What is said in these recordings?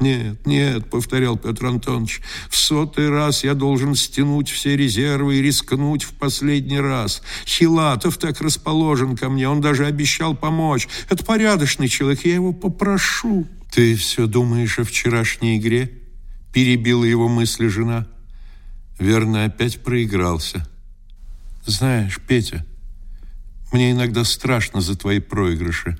«Нет, нет», — повторял Петр Антонович, «в сотый раз я должен стянуть все резервы и рискнуть в последний раз. Хилатов так расположен ко мне, он даже обещал помочь. Это порядочный человек, я его попрошу». «Ты все думаешь о вчерашней игре?» — перебила его мысли жена. Верно, опять проигрался. «Знаешь, Петя, мне иногда страшно за твои проигрыши.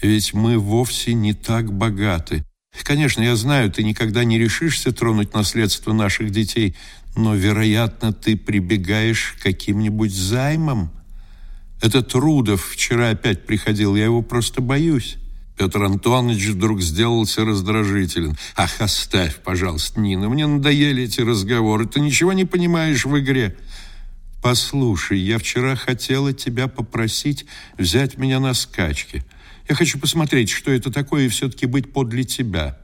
Ведь мы вовсе не так богаты». Конечно, я знаю, ты никогда не решишься тронуть наследство наших детей, но, вероятно, ты прибегаешь к каким-нибудь займам. Этот Рудов вчера опять приходил, я его просто боюсь. Петр Антонович вдруг сделался раздражителен. «Ах, оставь, пожалуйста, Нина, мне надоели эти разговоры. Ты ничего не понимаешь в игре». «Послушай, я вчера хотела тебя попросить взять меня на скачки». Я хочу посмотреть, что это такое, и все-таки быть подле тебя».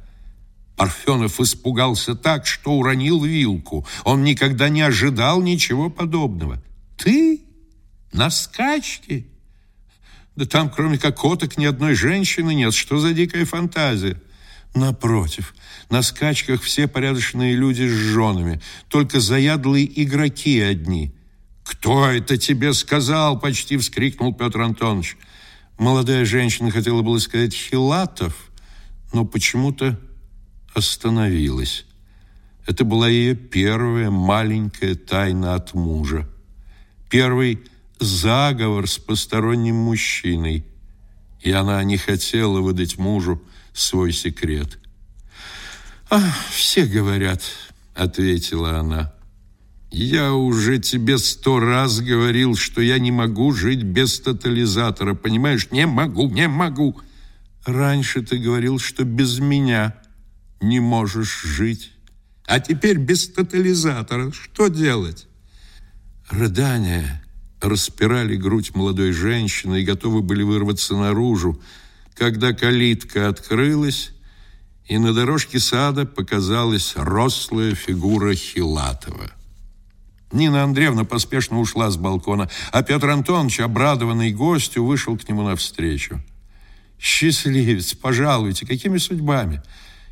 Парфенов испугался так, что уронил вилку. Он никогда не ожидал ничего подобного. «Ты? На скачке?» «Да там, кроме кокоток, ни одной женщины нет. Что за дикая фантазия?» Напротив, на скачках все порядочные люди с женами, только заядлые игроки одни. «Кто это тебе сказал?» – почти вскрикнул Петр Антонович. Молодая женщина хотела было сказать «Хилатов», но почему-то остановилась. Это была ее первая маленькая тайна от мужа. Первый заговор с посторонним мужчиной. И она не хотела выдать мужу свой секрет. «А, все говорят», — ответила она. Я уже тебе сто раз говорил, что я не могу жить без тотализатора. Понимаешь, не могу, не могу. Раньше ты говорил, что без меня не можешь жить. А теперь без тотализатора. Что делать? Рыдания распирали грудь молодой женщины и готовы были вырваться наружу, когда калитка открылась, и на дорожке сада показалась рослая фигура Хилатова. Нина Андреевна поспешно ушла с балкона, а Петр Антонович, обрадованный гостю, вышел к нему навстречу. «Счастливец, пожалуйте, какими судьбами?»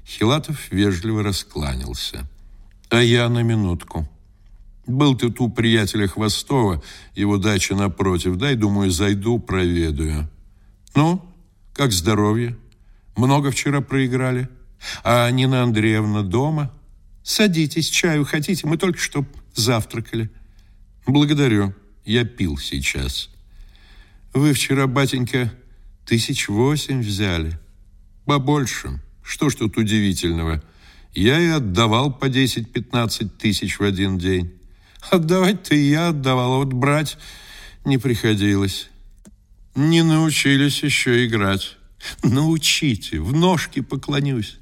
Хилатов вежливо раскланялся. «А я на минутку. Был ты у приятеля Хвостова, его дача напротив. Дай, думаю, зайду, проведаю. Ну, как здоровье? Много вчера проиграли? А Нина Андреевна дома? Садитесь, чаю хотите? Мы только что Завтракали. Благодарю. Я пил сейчас. Вы вчера, батенька, тысяч восемь взяли. Побольше. Что ж тут удивительного? Я и отдавал по 10-15 тысяч в один день. Отдавать-то и я отдавал, а вот брать не приходилось. Не научились еще играть. Научите, в ножки поклонюсь.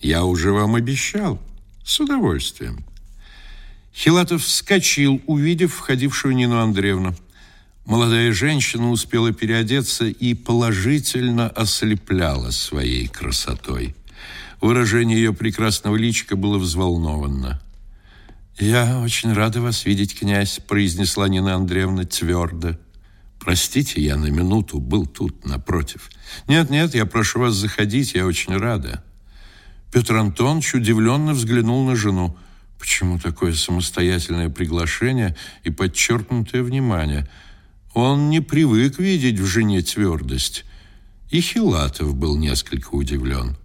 Я уже вам обещал. С удовольствием. Хилатов вскочил, увидев входившую Нину Андреевну. Молодая женщина успела переодеться и положительно ослепляла своей красотой. Выражение ее прекрасного личика было взволнованно. «Я очень рада вас видеть, князь», – произнесла Нина Андреевна твердо. «Простите, я на минуту был тут, напротив». «Нет-нет, я прошу вас заходить, я очень рада». Петр Антонович удивленно взглянул на жену. Почему такое самостоятельное приглашение и подчеркнутое внимание? Он не привык видеть в жене твердость. И Хилатов был несколько удивлен.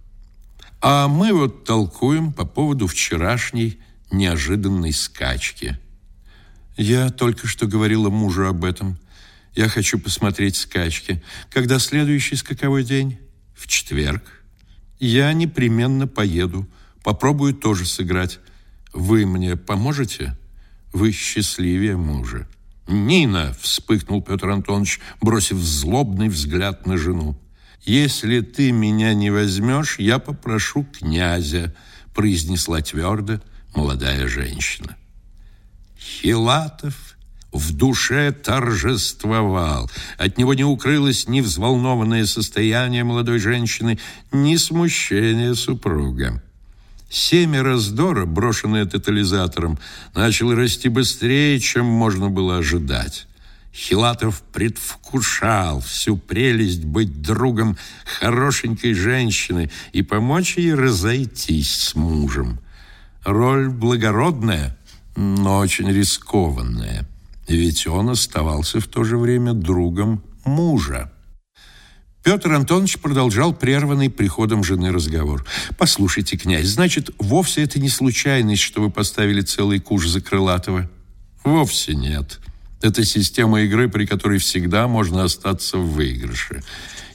А мы вот толкуем по поводу вчерашней неожиданной скачки. Я только что говорила мужу об этом. Я хочу посмотреть скачки. Когда следующий скаковой день? В четверг. Я непременно поеду. Попробую тоже сыграть. Вы мне поможете? Вы счастливее мужа. Нина, вспыхнул Петр Антонович, бросив злобный взгляд на жену. Если ты меня не возьмешь, я попрошу князя, произнесла твердо молодая женщина. Хилатов в душе торжествовал. От него не укрылось ни взволнованное состояние молодой женщины, ни смущение супруга. Семя раздора, брошенное тотализатором, начало расти быстрее, чем можно было ожидать. Хилатов предвкушал всю прелесть быть другом хорошенькой женщины и помочь ей разойтись с мужем. Роль благородная, но очень рискованная, ведь он оставался в то же время другом мужа. Петр Антонович продолжал прерванный приходом жены разговор. «Послушайте, князь, значит, вовсе это не случайность, что вы поставили целый куш за Крылатова?» «Вовсе нет. Это система игры, при которой всегда можно остаться в выигрыше.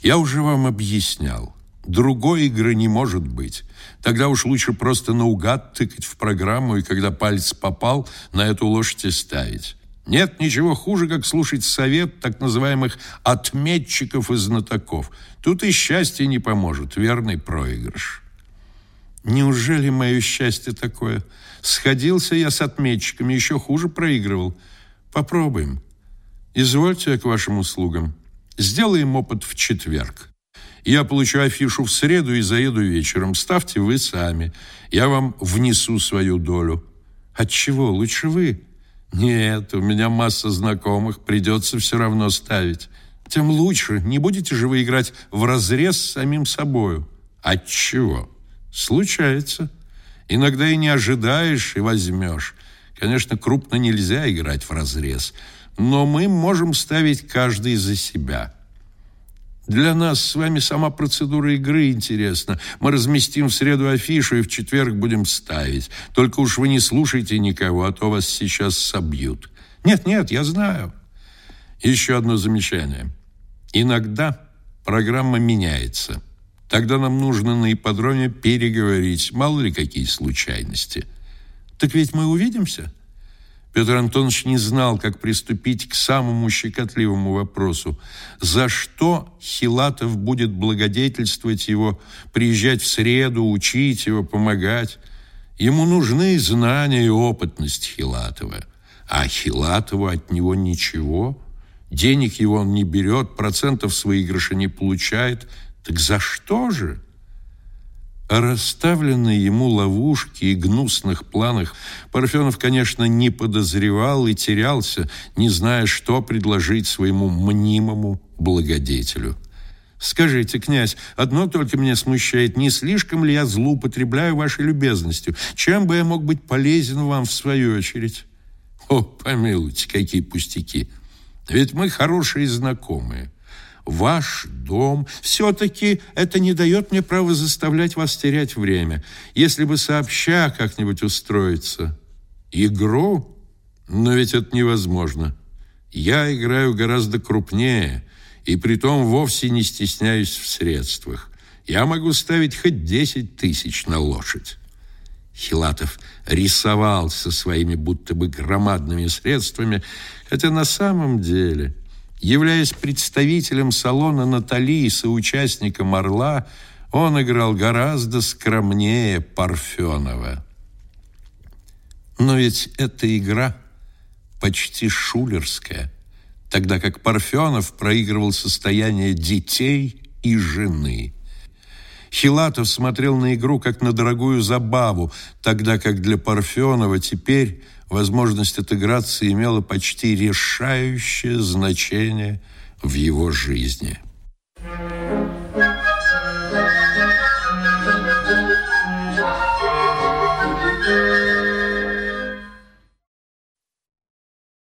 Я уже вам объяснял. Другой игры не может быть. Тогда уж лучше просто наугад тыкать в программу и когда палец попал, на эту лошадь и ставить». Нет ничего хуже, как слушать совет так называемых отметчиков и знатоков. Тут и счастье не поможет, верный проигрыш. Неужели мое счастье такое? Сходился я с отметчиками, еще хуже проигрывал. Попробуем. Извольте я к вашим услугам. Сделаем опыт в четверг. Я получу афишу в среду и заеду вечером. Ставьте вы сами. Я вам внесу свою долю. Отчего? Лучше вы. Нет, у меня масса знакомых, придется все равно ставить. Тем лучше, не будете же вы играть в разрез с самим собою. Отчего? Случается. Иногда и не ожидаешь, и возьмешь. Конечно, крупно нельзя играть в разрез, но мы можем ставить каждый за себя. Для нас с вами сама процедура игры интересна. Мы разместим в среду афишу и в четверг будем ставить. Только уж вы не слушайте никого, а то вас сейчас собьют. Нет, нет, я знаю. Еще одно замечание. Иногда программа меняется. Тогда нам нужно на ипподроме переговорить. Мало ли какие случайности. Так ведь мы увидимся? Петр Антонович не знал, как приступить к самому щекотливому вопросу. За что Хилатов будет благодетельствовать его, приезжать в среду, учить его, помогать? Ему нужны знания и опытность Хилатова. А Хилатову от него ничего. Денег его он не берет, процентов свои выигрыша не получает. Так за что же? О расставленной ему ловушке и гнусных планах Парфенов, конечно, не подозревал и терялся, не зная, что предложить своему мнимому благодетелю. Скажите, князь, одно только меня смущает, не слишком ли я злоупотребляю вашей любезностью? Чем бы я мог быть полезен вам в свою очередь? О, помилуйте, какие пустяки! Ведь мы хорошие знакомые ваш дом. Все-таки это не дает мне права заставлять вас терять время. Если бы сообща как-нибудь устроиться. Игру? Но ведь это невозможно. Я играю гораздо крупнее, и притом вовсе не стесняюсь в средствах. Я могу ставить хоть десять тысяч на лошадь. Хилатов рисовал со своими будто бы громадными средствами, хотя на самом деле Являясь представителем салона Натали и соучастником «Орла», он играл гораздо скромнее Парфенова. Но ведь эта игра почти шулерская, тогда как Парфенов проигрывал состояние детей и жены. Хилатов смотрел на игру как на дорогую забаву, тогда как для Парфенова теперь возможность отыграться имела почти решающее значение в его жизни.